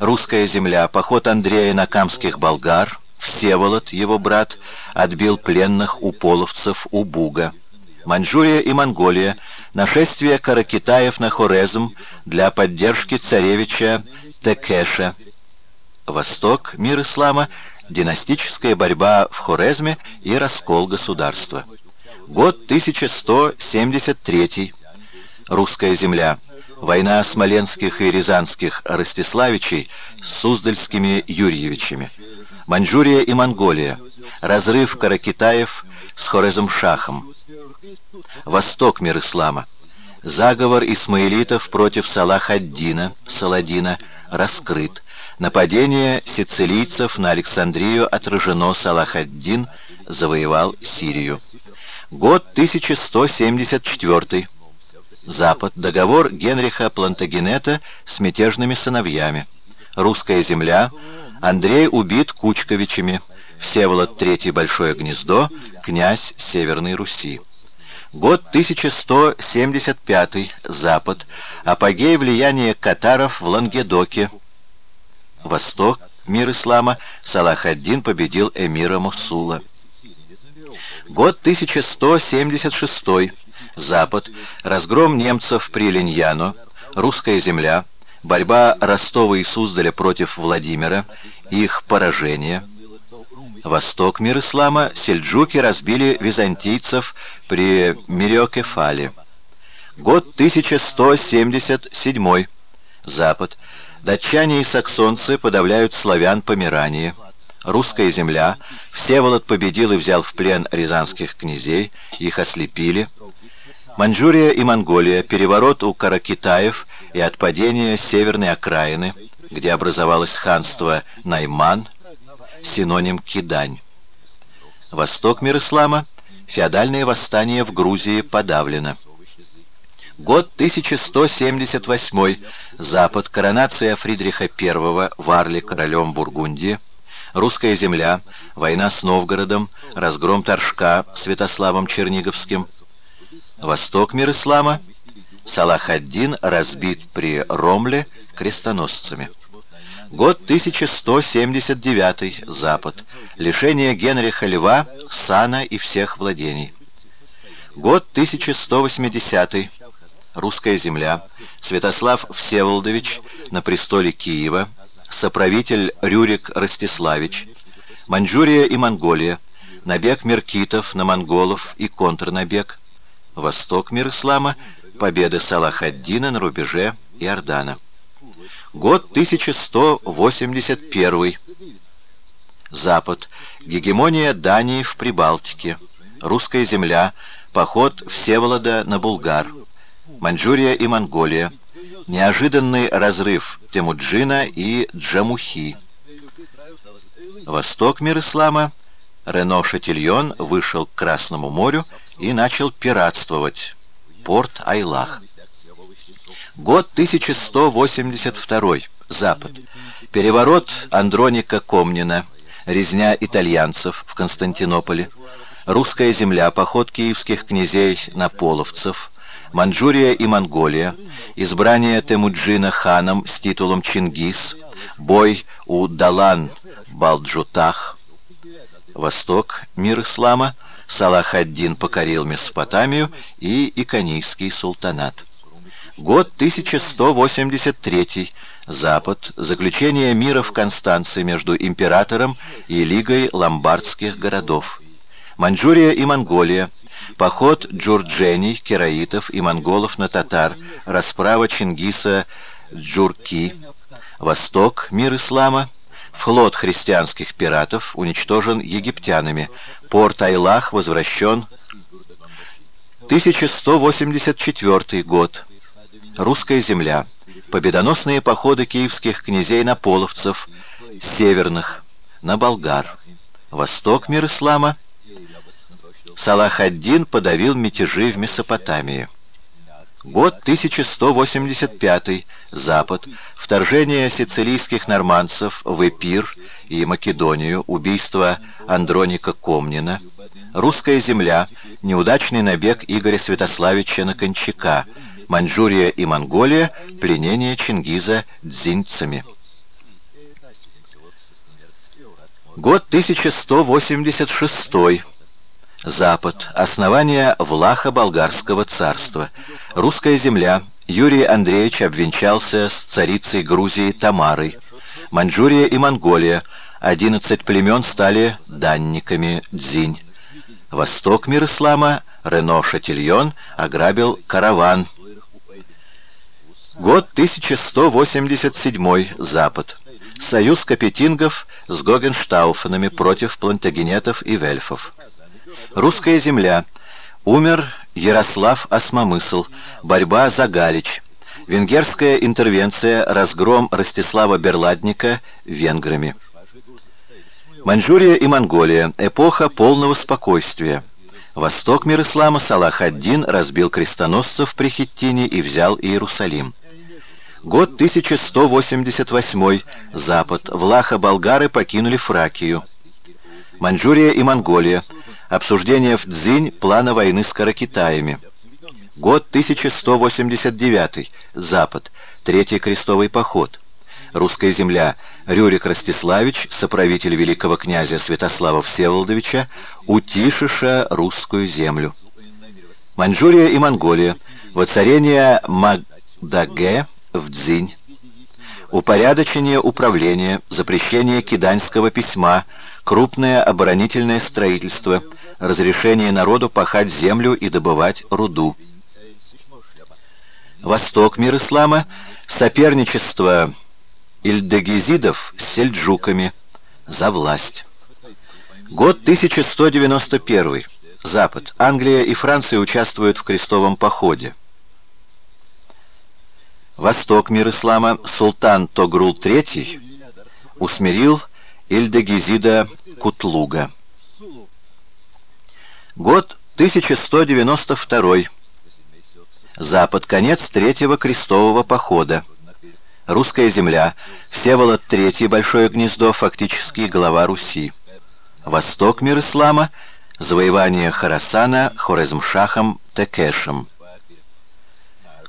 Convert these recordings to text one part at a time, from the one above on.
Русская земля, поход Андрея на камских болгар, Всеволод, его брат, отбил пленных у половцев у Буга. Маньчжурия и Монголия, нашествие каракитаев на Хорезм для поддержки царевича Текеша. Восток, мир ислама, династическая борьба в Хорезме и раскол государства. Год 1173. Русская земля. Война смоленских и рязанских Ростиславичей с Суздальскими Юрьевичами. Маньчжурия и Монголия. Разрыв Каракитаев с Хорезм-Шахом. Восток мир ислама. Заговор исмаилитов против Салах-ад-Дина, Саладина, раскрыт. Нападение сицилийцев на Александрию отражено Салах-ад-Дин, завоевал Сирию. Год 1174. Запад. Договор Генриха Плантагенета с мятежными сыновьями. Русская земля. Андрей убит Кучковичами. Всеволод Третий Большое Гнездо. Князь Северной Руси. Год 1175. Запад. Апогей влияния катаров в Лангедоке. Восток. Мир ислама. Салах-ад-Дин победил эмира Мусула. Год 1176. Запад. Разгром немцев при Линьяно. Русская земля. Борьба Ростова и Суздаля против Владимира. Их поражение. Восток мир ислама. Сельджуки разбили византийцев при Мириокефале. Год 1177. Запад. Датчане и саксонцы подавляют славян Померании русская земля, Всеволод победил и взял в плен рязанских князей, их ослепили. Маньчжурия и Монголия, переворот у Каракитаев и отпадение северной окраины, где образовалось ханство Найман, синоним Кидань. Восток мир ислама, феодальное восстание в Грузии подавлено. Год 1178, Запад, коронация Фридриха I в Арле королем Бургундии, Русская земля, война с Новгородом, разгром Торжка Святославом Черниговским. Восток мир ислама, Салах-ад-Дин разбит при Ромле крестоносцами. Год 1179, Запад. Лишение Генриха Льва, сана и всех владений. Год 1180, Русская земля. Святослав Всеволодович на престоле Киева, соправитель Рюрик Ростиславич, Маньчжурия и Монголия, набег меркитов на монголов и контрнабег, восток мир ислама, победы Салах-ад-Дина на рубеже Иордана. Год 1181. Запад. Гегемония Дании в Прибалтике. Русская земля. Поход Всеволода на Булгар. Маньчжурия и Монголия. Неожиданный разрыв Темуджина и Джамухи. Восток мир ислама. Рено Шатильон вышел к Красному морю и начал пиратствовать. Порт Айлах. Год 1182. Запад. Переворот Андроника Комнина. Резня итальянцев в Константинополе. Русская земля. Поход киевских князей на половцев. Манчжурия и Монголия, избрание Темуджина ханом с титулом Чингис, бой у Далан-Балджутах, Восток, мир ислама, Салах-ад-Дин покорил Месопотамию и Иконийский султанат. Год 1183, Запад, заключение мира в Констанции между императором и Лигой ломбардских городов. Маньчжурия и Монголия, Поход джурджений, кераитов и монголов на татар, расправа Чингиса Джурки, Восток, мир ислама, флот христианских пиратов уничтожен египтянами, порт Айлах возвращен 1184 год. Русская земля. Победоносные походы киевских князей на половцев, северных, на болгар. Восток мир ислама — Салах-ад-Дин подавил мятежи в Месопотамии. Год 1185, Запад, вторжение сицилийских нормандцев в Эпир и Македонию, убийство Андроника Комнина, русская земля, неудачный набег Игоря Святославича на Кончака, Маньчжурия и Монголия, пленение Чингиза дзинцами. Год 1186. Запад. Основание Влаха Болгарского царства. Русская земля. Юрий Андреевич обвенчался с царицей Грузии Тамарой. Маньчжурия и Монголия. Одиннадцать племен стали данниками Дзинь. Восток мир ислама. Рено Шатильон ограбил караван. Год 1187. Запад. Союз капетингов с Гогенштауфенами против плантагенетов и вельфов. Русская земля. Умер Ярослав Осмомысл. Борьба за Галич. Венгерская интервенция. Разгром Ростислава Берладника венграми. Маньчжурия и Монголия. Эпоха полного спокойствия. Восток мир ислама Салах ад-Дин разбил крестоносцев при Хиттине и взял Иерусалим. Год 1188. Запад. Влаха-болгары покинули Фракию. Маньчжурия и Монголия. Обсуждение в Цзинь плана войны с Каракитаями. Год 1189. Запад. Третий крестовый поход. Русская земля. Рюрик Ростиславич, соправитель великого князя Святослава Всеволодовича, утишиша русскую землю. Маньчжурия и Монголия. Воцарение Магдаге в Дзинь, упорядочение управления, запрещение киданьского письма, крупное оборонительное строительство, разрешение народу пахать землю и добывать руду. Восток мир ислама, соперничество ильдегизидов с сельджуками за власть. Год 1191. Запад. Англия и Франция участвуют в крестовом походе. Восток мир ислама, султан Тогрул III усмирил Ильдегизида Кутлуга. Год 1192. Запад, конец третьего крестового похода. Русская земля, Всеволод III, Большое гнездо, фактически глава Руси. Восток мир ислама, завоевание Харасана Хорезмшахом Текешем.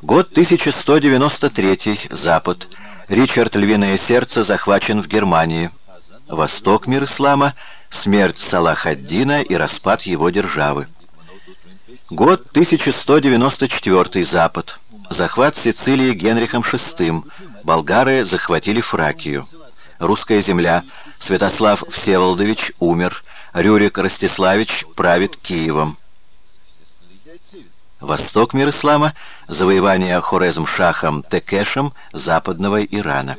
Год 1193. Запад. Ричард Львиное Сердце захвачен в Германии. Восток мир ислама. Смерть Салах-ад-Дина и распад его державы. Год 1194. Запад. Захват Сицилии Генрихом VI. Болгары захватили Фракию. Русская земля. Святослав Всеволодович умер. Рюрик Ростиславич правит Киевом. Восток мир ислама, завоевание Хорезм-Шахом Текешем западного Ирана.